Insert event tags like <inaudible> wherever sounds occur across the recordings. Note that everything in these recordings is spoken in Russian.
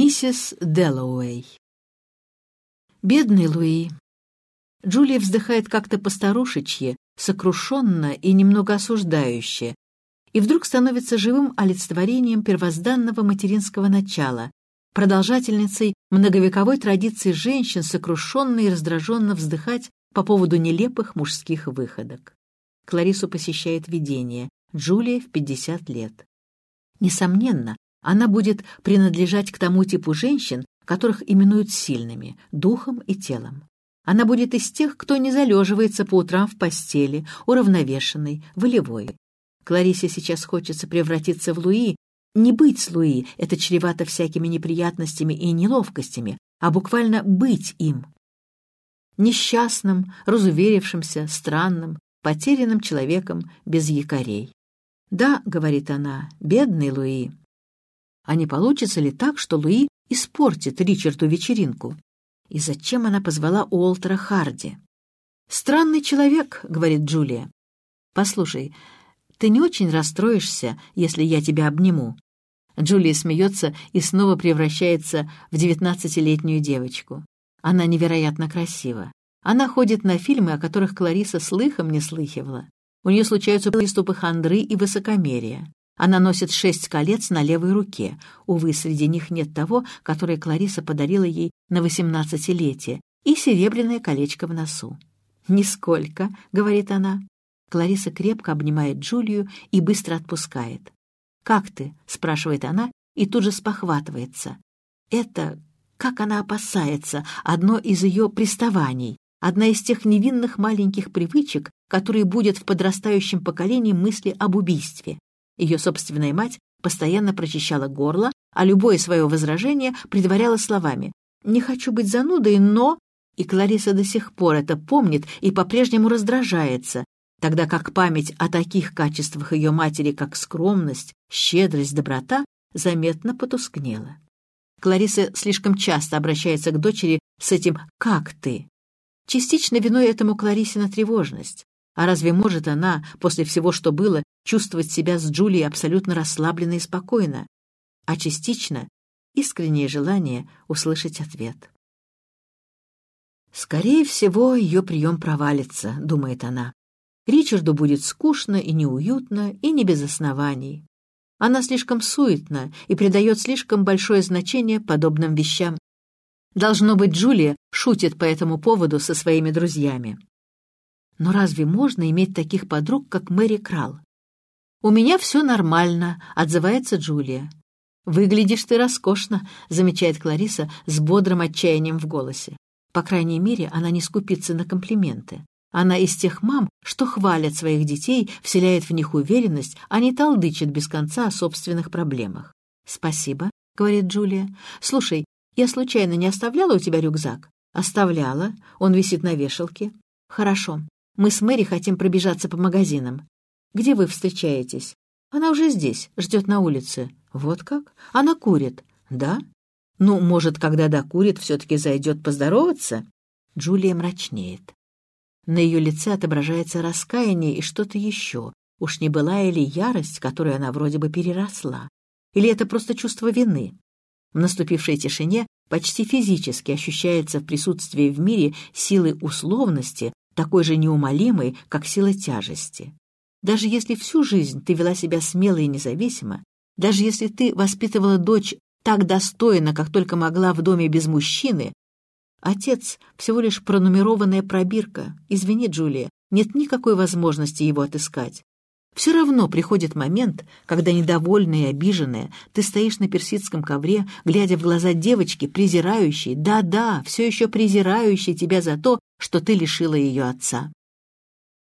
Миссис Дэллоуэй. Бедный Луи. Джулия вздыхает как-то постарушечье, сокрушенно и немного осуждающе, и вдруг становится живым олицетворением первозданного материнского начала, продолжательницей многовековой традиции женщин сокрушенно и раздраженно вздыхать по поводу нелепых мужских выходок. Кларису посещает видение. Джулия в 50 лет. Несомненно, она будет принадлежать к тому типу женщин, которых именуют сильными, духом и телом. Она будет из тех, кто не залеживается по утрам в постели, уравновешенной, волевой. Кларисе сейчас хочется превратиться в Луи. Не быть с Луи — это чревато всякими неприятностями и неловкостями, а буквально быть им. Несчастным, разуверившимся, странным, потерянным человеком без якорей. «Да», — говорит она, — «бедный Луи». А не получится ли так, что Луи испортит Ричарду вечеринку? И зачем она позвала Уолтера Харди? «Странный человек», — говорит Джулия. «Послушай, ты не очень расстроишься, если я тебя обниму?» Джулия смеется и снова превращается в девятнадцатилетнюю девочку. Она невероятно красива. Она ходит на фильмы, о которых Клариса слыхом не слыхивала. У нее случаются приступы хандры и высокомерия. Она носит шесть колец на левой руке. Увы, среди них нет того, которое Клариса подарила ей на восемнадцатилетие, и серебряное колечко в носу. «Нисколько», — говорит она. Клариса крепко обнимает Джулию и быстро отпускает. «Как ты?» — спрашивает она и тут же спохватывается. Это, как она опасается, одно из ее приставаний, одна из тех невинных маленьких привычек, которые будет в подрастающем поколении мысли об убийстве. Ее собственная мать постоянно прочищала горло, а любое свое возражение предваряла словами «Не хочу быть занудой, но...» И Клариса до сих пор это помнит и по-прежнему раздражается, тогда как память о таких качествах ее матери, как скромность, щедрость, доброта, заметно потускнела. Клариса слишком часто обращается к дочери с этим «как ты?». Частично виной этому Кларисина тревожность. А разве может она, после всего, что было, чувствовать себя с Джулией абсолютно расслабленно и спокойно? А частично — искреннее желание услышать ответ. «Скорее всего, ее прием провалится», — думает она. Ричарду будет скучно и неуютно, и не без оснований. Она слишком суетна и придает слишком большое значение подобным вещам. Должно быть, Джулия шутит по этому поводу со своими друзьями. Но разве можно иметь таких подруг, как Мэри Крал? «У меня все нормально», — отзывается Джулия. «Выглядишь ты роскошно», — замечает Клариса с бодрым отчаянием в голосе. По крайней мере, она не скупится на комплименты. Она из тех мам, что хвалят своих детей, вселяет в них уверенность, а не толдычит без конца о собственных проблемах. «Спасибо», — говорит Джулия. «Слушай, я случайно не оставляла у тебя рюкзак?» «Оставляла. Он висит на вешалке». «Хорошо. Мы с Мэри хотим пробежаться по магазинам. Где вы встречаетесь? Она уже здесь, ждет на улице. Вот как? Она курит. Да? Ну, может, когда докурит, все-таки зайдет поздороваться? Джулия мрачнеет. На ее лице отображается раскаяние и что-то еще. Уж не была или ярость, которую она вроде бы переросла? Или это просто чувство вины? В наступившей тишине почти физически ощущается в присутствии в мире силы условности, такой же неумолимой, как сила тяжести. Даже если всю жизнь ты вела себя смело и независимо, даже если ты воспитывала дочь так достойно, как только могла в доме без мужчины, отец — всего лишь пронумерованная пробирка. Извини, Джулия, нет никакой возможности его отыскать. Все равно приходит момент, когда недовольная и обиженная ты стоишь на персидском ковре, глядя в глаза девочки, презирающей, да-да, все еще презирающей тебя за то, что ты лишила ее отца.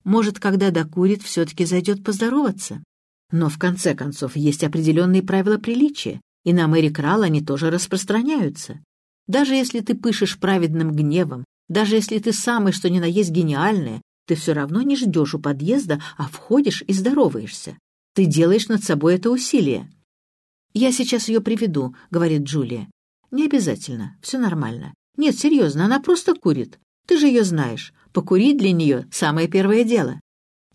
Может, когда докурит, все-таки зайдет поздороваться? Но, в конце концов, есть определенные правила приличия, и на Мэри Крал они тоже распространяются. Даже если ты пышешь праведным гневом, даже если ты самый что ни на есть гениальная, ты все равно не ждешь у подъезда, а входишь и здороваешься. Ты делаешь над собой это усилие. «Я сейчас ее приведу», — говорит Джулия. «Не обязательно, все нормально. Нет, серьезно, она просто курит. Ты же ее знаешь. Покурить для нее — самое первое дело.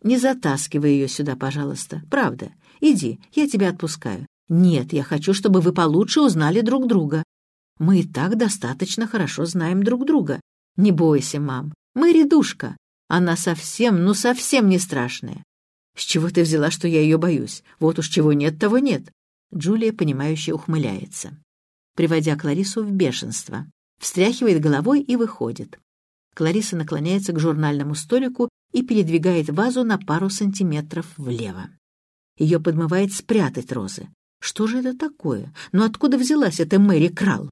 Не затаскивай ее сюда, пожалуйста. Правда. Иди, я тебя отпускаю. Нет, я хочу, чтобы вы получше узнали друг друга. Мы и так достаточно хорошо знаем друг друга. Не бойся, мам. Мэри душка. Она совсем, ну совсем не страшная. С чего ты взяла, что я ее боюсь? Вот уж чего нет, того нет. Джулия, понимающе ухмыляется, приводя Кларису в бешенство. Встряхивает головой и выходит. Клариса наклоняется к журнальному столику и передвигает вазу на пару сантиметров влево. Ее подмывает спрятать розы. Что же это такое? Ну откуда взялась эта Мэри Крал?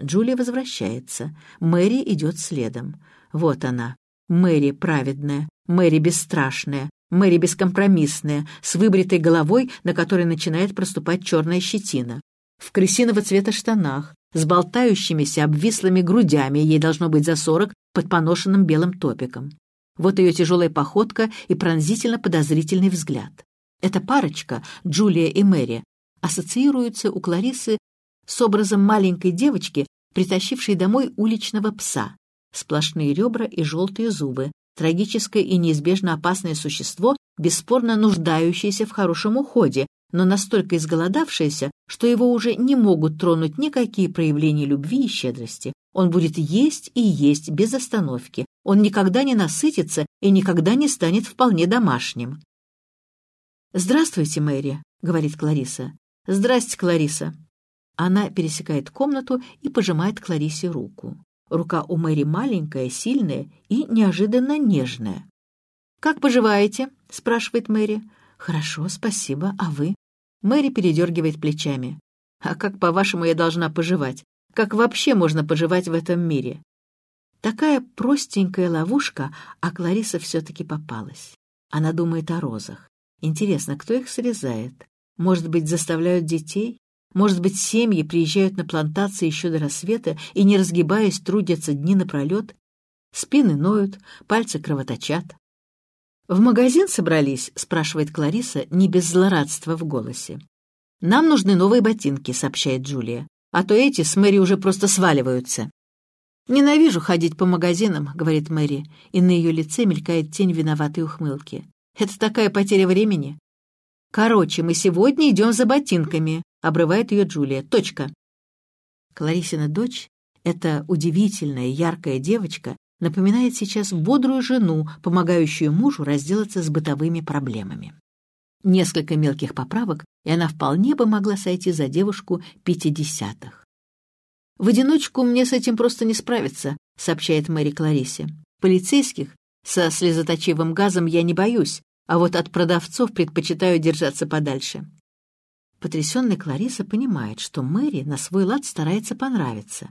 Джулия возвращается. Мэри идет следом. Вот она. Мэри праведная, Мэри бесстрашная, Мэри бескомпромиссная, с выбритой головой, на которой начинает проступать черная щетина. В крысиного цвета штанах, с болтающимися обвислыми грудями, ей должно быть за сорок, под поношенным белым топиком. Вот ее тяжелая походка и пронзительно подозрительный взгляд. Эта парочка, Джулия и Мэри, ассоциируется у Кларисы с образом маленькой девочки, притащившей домой уличного пса. Сплошные ребра и желтые зубы, трагическое и неизбежно опасное существо, бесспорно нуждающееся в хорошем уходе, но настолько изголодавшееся, что его уже не могут тронуть никакие проявления любви и щедрости. Он будет есть и есть без остановки. Он никогда не насытится и никогда не станет вполне домашним. «Здравствуйте, Мэри», — говорит Клариса. «Здрасте, Клариса». Она пересекает комнату и пожимает Кларисе руку. Рука у Мэри маленькая, сильная и неожиданно нежная. «Как поживаете?» — спрашивает Мэри. «Хорошо, спасибо. А вы?» Мэри передергивает плечами. «А как, по-вашему, я должна поживать? Как вообще можно поживать в этом мире?» Такая простенькая ловушка, а Клариса все-таки попалась. Она думает о розах. Интересно, кто их срезает? Может быть, заставляют детей? Может быть, семьи приезжают на плантации еще до рассвета и, не разгибаясь, трудятся дни напролет? Спины ноют, пальцы кровоточат. «В магазин собрались?» — спрашивает Клариса, не без злорадства в голосе. «Нам нужны новые ботинки», — сообщает Джулия. «А то эти с Мэри уже просто сваливаются». «Ненавижу ходить по магазинам», — говорит Мэри, и на ее лице мелькает тень виноватой ухмылки. «Это такая потеря времени». «Короче, мы сегодня идем за ботинками», — обрывает ее Джулия. «Точка». Кларисина дочь, эта удивительная, яркая девочка, напоминает сейчас бодрую жену, помогающую мужу разделаться с бытовыми проблемами. Несколько мелких поправок, и она вполне бы могла сойти за девушку пятидесятых. «В одиночку мне с этим просто не справиться», — сообщает Мэри Кларисе. «Полицейских со слезоточивым газом я не боюсь, а вот от продавцов предпочитаю держаться подальше». Потрясенная Клариса понимает, что Мэри на свой лад старается понравиться.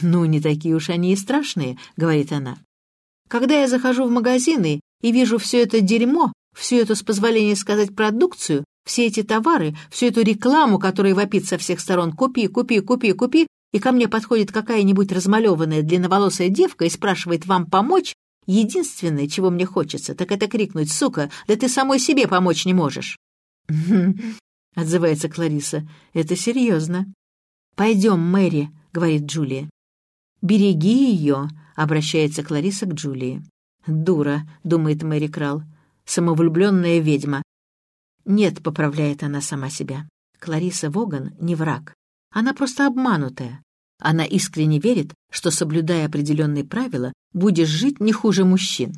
«Ну, не такие уж они и страшные», — говорит она. «Когда я захожу в магазины и вижу все это дерьмо, всю эту, с позволения сказать, продукцию, все эти товары, всю эту рекламу, которая вопит со всех сторон «купи, купи, купи, купи», и ко мне подходит какая-нибудь размалеванная длинноволосая девка и спрашивает вам помочь, единственное, чего мне хочется, так это крикнуть «Сука, да ты самой себе помочь не можешь!» <laughs> отзывается Клариса. «Это серьезно». «Пойдем, Мэри», — говорит Джулия. «Береги ее», — обращается Клариса к Джулии. «Дура», — думает Мэри Крал, — «самовлюбленная ведьма». «Нет», — поправляет она сама себя. Клариса Воган не враг. Она просто обманутая. Она искренне верит, что, соблюдая определенные правила, будешь жить не хуже мужчин.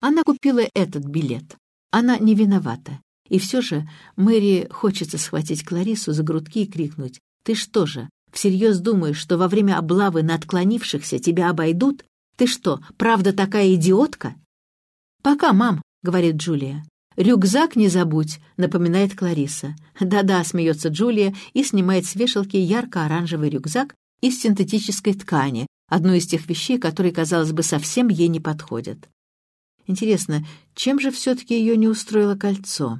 Она купила этот билет. Она не виновата. И все же Мэри хочется схватить Кларису за грудки и крикнуть «Ты что же, всерьез думаешь, что во время облавы на отклонившихся тебя обойдут? Ты что, правда такая идиотка?» «Пока, мам», — говорит Джулия. «Рюкзак не забудь», — напоминает Клариса. «Да-да», — смеется Джулия и снимает с вешалки ярко-оранжевый рюкзак из синтетической ткани, одну из тех вещей, которые, казалось бы, совсем ей не подходят. Интересно, чем же все-таки ее не устроило кольцо?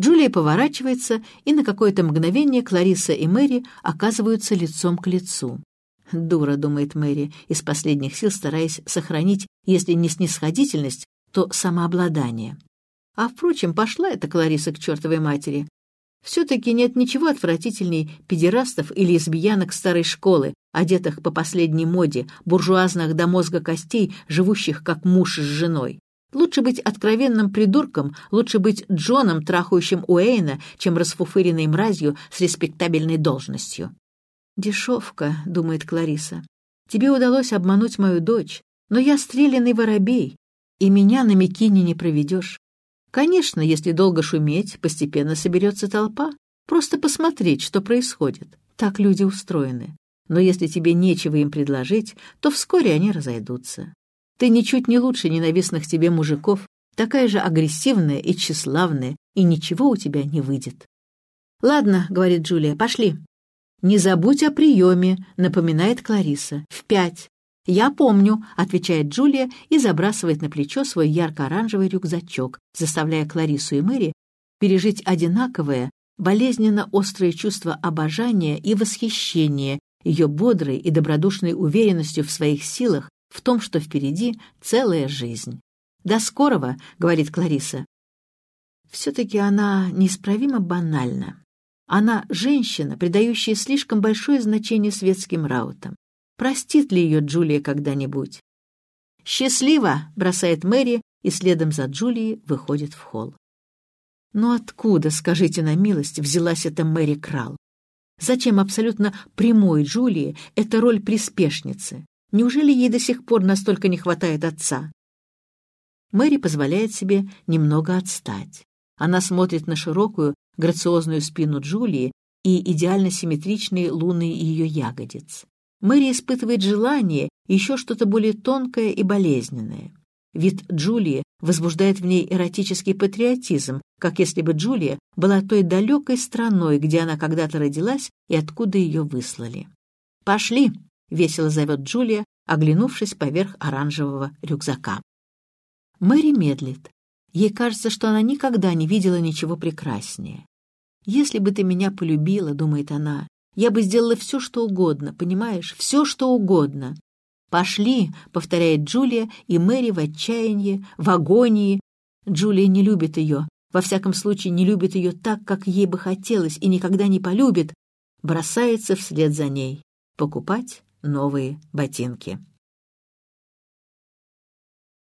Джулия поворачивается, и на какое-то мгновение Клариса и Мэри оказываются лицом к лицу. «Дура», — думает Мэри, из последних сил стараясь сохранить, если не снисходительность, то самообладание. А, впрочем, пошла эта Клариса к чертовой матери. Все-таки нет ничего отвратительней педерастов и лесбиянок старой школы, одетых по последней моде, буржуазных до мозга костей, живущих как муж с женой. Лучше быть откровенным придурком, лучше быть Джоном, трахающим Уэйна, чем расфуфыренной мразью с респектабельной должностью. «Дешевка», — думает Клариса. «Тебе удалось обмануть мою дочь, но я стрелянный воробей, и меня на Микине не проведешь. Конечно, если долго шуметь, постепенно соберется толпа. Просто посмотреть, что происходит. Так люди устроены. Но если тебе нечего им предложить, то вскоре они разойдутся. Ты ничуть не лучше ненавистных тебе мужиков, такая же агрессивная и тщеславная, и ничего у тебя не выйдет. «Ладно», — говорит Джулия, — «пошли». «Не забудь о приеме», — напоминает Клариса. «В пять». «Я помню», — отвечает Джулия и забрасывает на плечо свой ярко-оранжевый рюкзачок, заставляя Кларису и Мэри пережить одинаковое, болезненно острое чувство обожания и восхищения ее бодрой и добродушной уверенностью в своих силах, в том, что впереди целая жизнь. «До скорого», — говорит Клариса. Все-таки она неисправимо банальна. Она женщина, придающая слишком большое значение светским раутам. Простит ли ее Джулия когда-нибудь? «Счастливо!» — бросает Мэри, и следом за Джулией выходит в холл. Но откуда, скажите на милость, взялась эта Мэри Крал? Зачем абсолютно прямой Джулии эта роль приспешницы? Неужели ей до сих пор настолько не хватает отца? Мэри позволяет себе немного отстать. Она смотрит на широкую, грациозную спину Джулии и идеально симметричные луны ее ягодиц. Мэри испытывает желание еще что-то более тонкое и болезненное. Вид Джулии возбуждает в ней эротический патриотизм, как если бы Джулия была той далекой страной, где она когда-то родилась и откуда ее выслали. «Пошли!» — весело зовет Джулия, оглянувшись поверх оранжевого рюкзака. Мэри медлит. Ей кажется, что она никогда не видела ничего прекраснее. «Если бы ты меня полюбила, — думает она, — я бы сделала все, что угодно, понимаешь, все, что угодно». «Пошли!» — повторяет Джулия, и Мэри в отчаянии, в агонии. Джулия не любит ее, во всяком случае не любит ее так, как ей бы хотелось, и никогда не полюбит, бросается вслед за ней покупать новые ботинки.